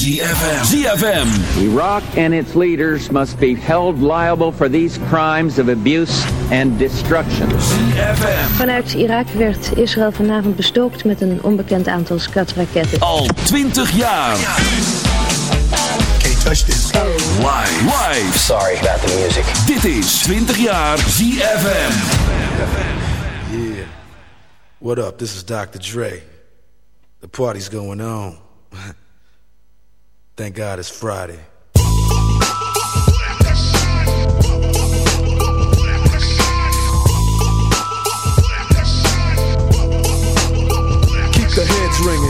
ZFM. ZFM. Iraq and its leaders must be held liable for these crimes of abuse and destruction. ZFM. Vanuit Irak werd Israël vanavond bestookt met een onbekend aantal scudraketten. Al 20 jaar. Can't touch this. Live. Live. Sorry about the music. Dit is 20 jaar ZFM. Yeah. What up? This is Dr. Dre. The party's going on. Thank God it's Friday. Keep the heads ringing.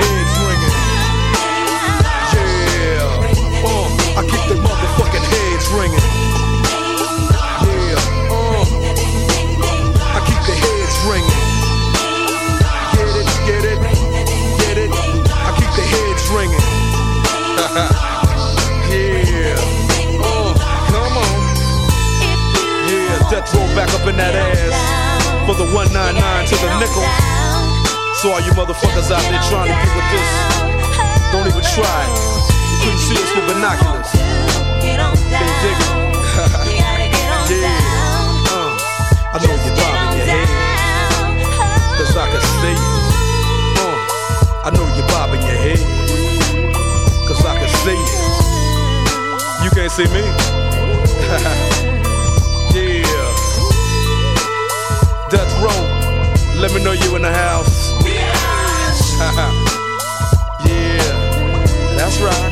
heads ringing. Yeah, uh, I keep they motherfucking heads ringing. Yeah, uh, I keep the heads ringing. Get it, get it, get it. I keep the heads ringing. yeah, uh, come on. Yeah, Death Row back up in that ass for the 199 to the nickel. So all you motherfuckers out there trying to get with this, don't even try. You couldn't see us with binoculars. You dig it? yeah. Uh, I know you're bobbing your head, cause I can see you. Uh, I know you're bobbing your head, cause I can see you. You can't see me? yeah. Death row, let me know you in the house. yeah, that's right.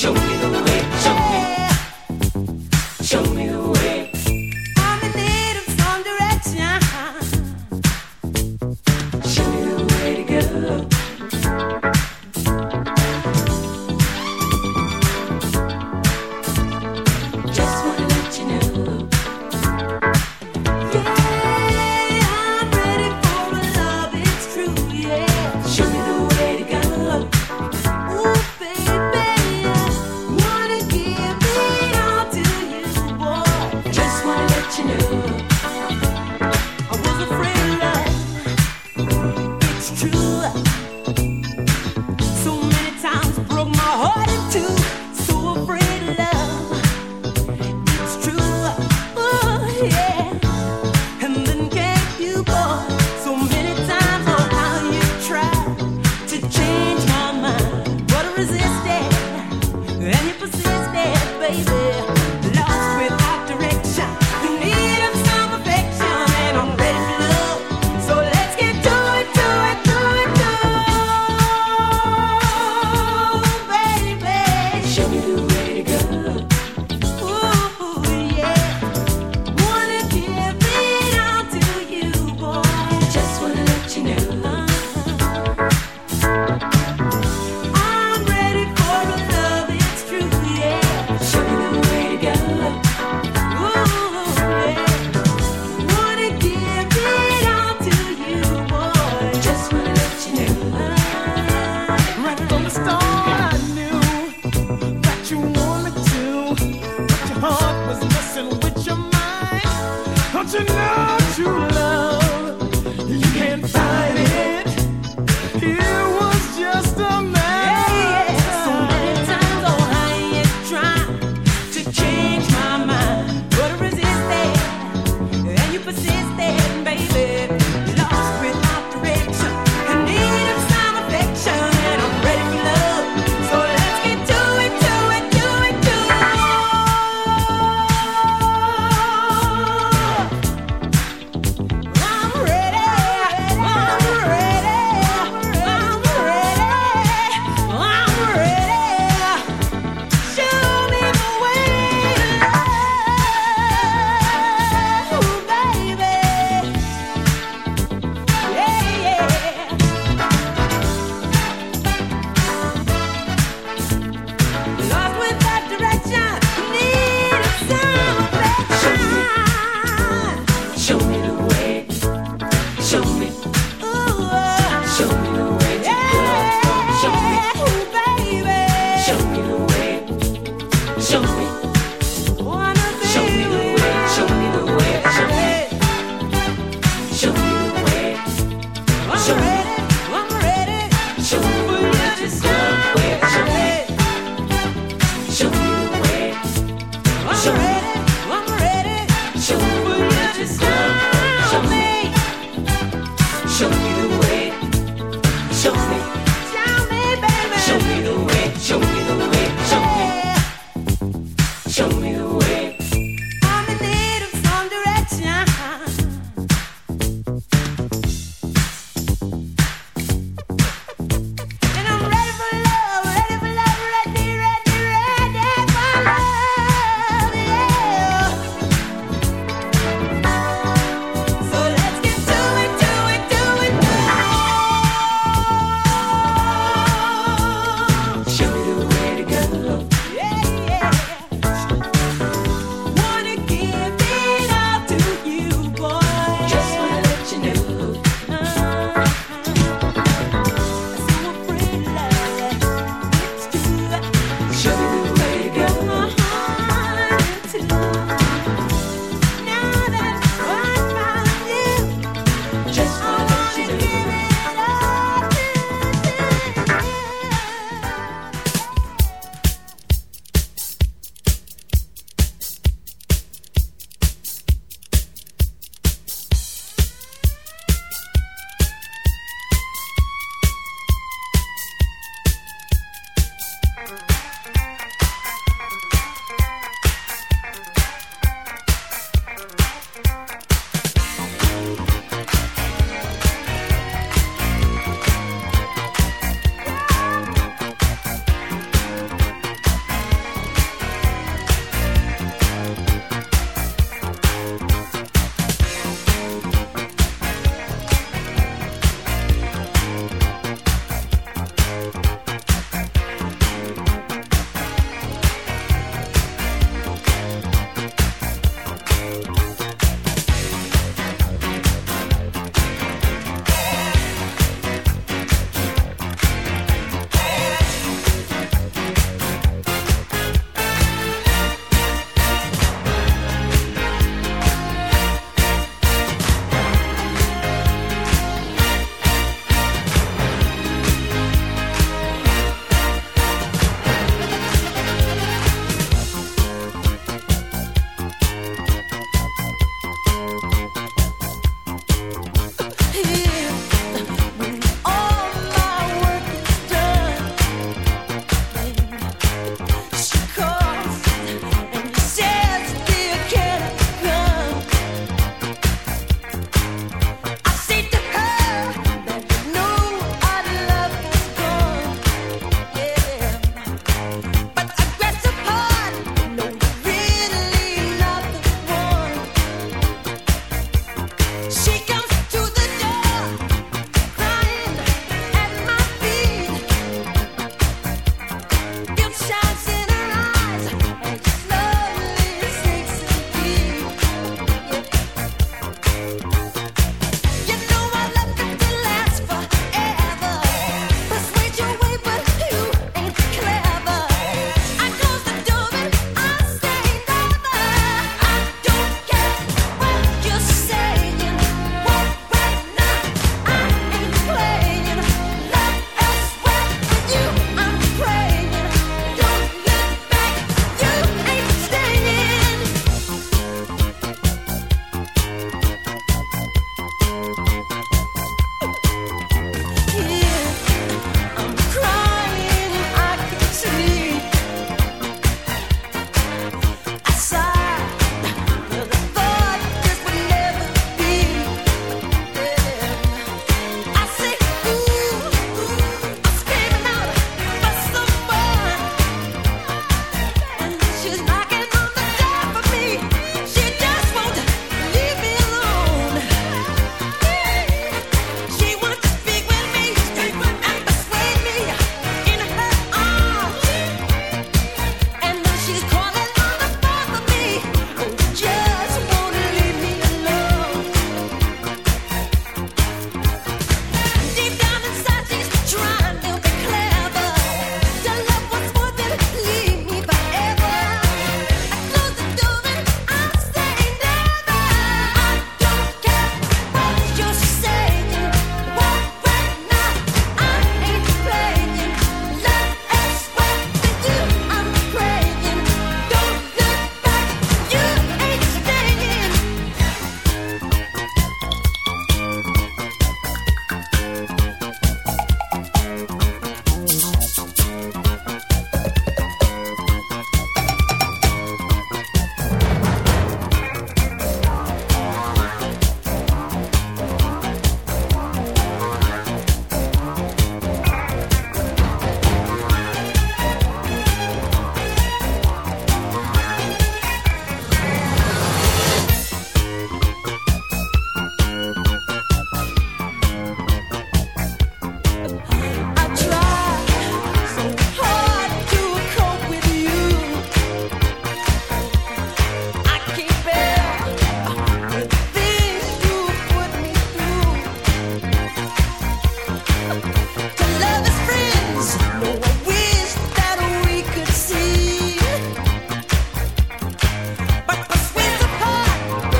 Yeah,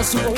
Super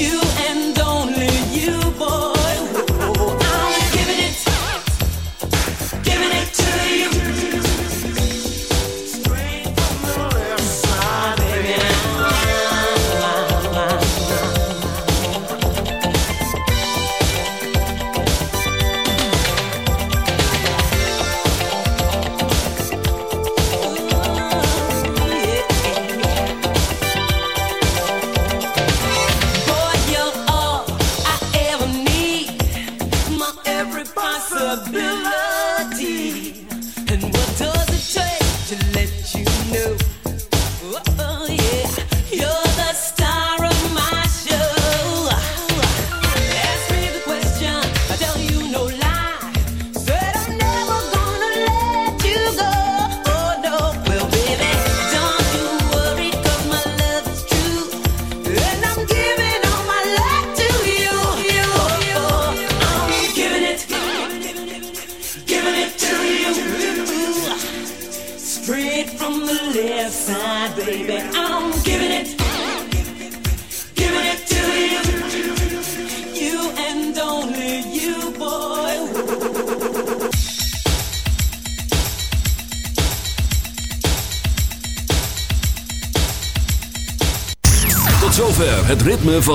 you and only you, boy.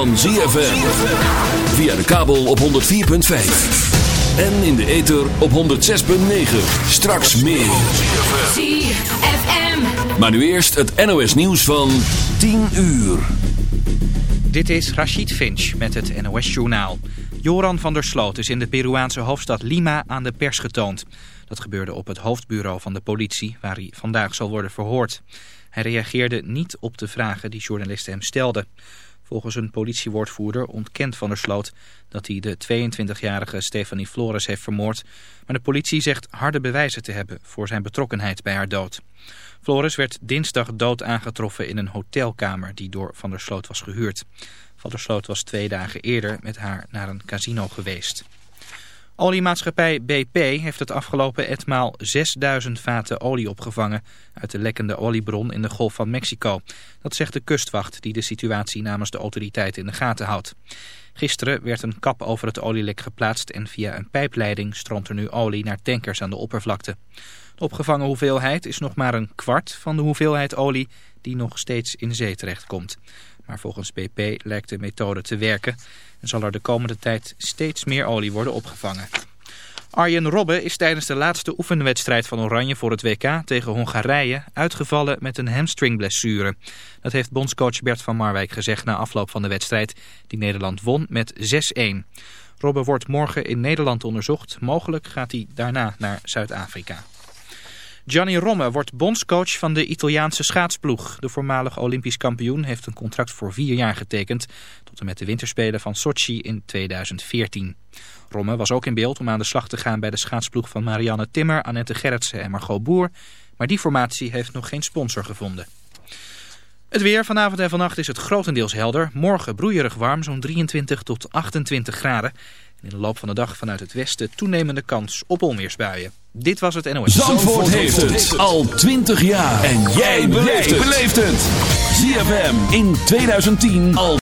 Van ZFM. Via de kabel op 104.5. En in de ether op 106.9. Straks meer. ZFM. Maar nu eerst het NOS nieuws van 10 uur. Dit is Rachid Finch met het NOS-journaal. Joran van der Sloot is in de Peruaanse hoofdstad Lima aan de pers getoond. Dat gebeurde op het hoofdbureau van de politie, waar hij vandaag zal worden verhoord. Hij reageerde niet op de vragen die journalisten hem stelden. Volgens een politiewoordvoerder ontkent van der Sloot dat hij de 22-jarige Stefanie Flores heeft vermoord. Maar de politie zegt harde bewijzen te hebben voor zijn betrokkenheid bij haar dood. Flores werd dinsdag dood aangetroffen in een hotelkamer die door Van der Sloot was gehuurd. Van der Sloot was twee dagen eerder met haar naar een casino geweest. Oliemaatschappij BP heeft het afgelopen etmaal 6000 vaten olie opgevangen uit de lekkende oliebron in de Golf van Mexico. Dat zegt de kustwacht die de situatie namens de autoriteiten in de gaten houdt. Gisteren werd een kap over het olielek geplaatst en via een pijpleiding stroomt er nu olie naar tankers aan de oppervlakte. De opgevangen hoeveelheid is nog maar een kwart van de hoeveelheid olie die nog steeds in zee terechtkomt. Maar volgens BP lijkt de methode te werken zal er de komende tijd steeds meer olie worden opgevangen. Arjen Robben is tijdens de laatste oefenwedstrijd van Oranje voor het WK tegen Hongarije uitgevallen met een hamstringblessure. Dat heeft bondscoach Bert van Marwijk gezegd na afloop van de wedstrijd die Nederland won met 6-1. Robben wordt morgen in Nederland onderzocht. Mogelijk gaat hij daarna naar Zuid-Afrika. Gianni Romme wordt bondscoach van de Italiaanse schaatsploeg. De voormalig Olympisch kampioen heeft een contract voor vier jaar getekend... tot en met de winterspelen van Sochi in 2014. Romme was ook in beeld om aan de slag te gaan bij de schaatsploeg van Marianne Timmer, Annette Gerritsen en Margot Boer. Maar die formatie heeft nog geen sponsor gevonden. Het weer vanavond en vannacht is het grotendeels helder. Morgen broeierig warm, zo'n 23 tot 28 graden. In de loop van de dag vanuit het westen toenemende kans op onweersbuien. Dit was het NOS. Zandvoort heeft het al 20 jaar. En jij beleeft het. ZFM in 2010 al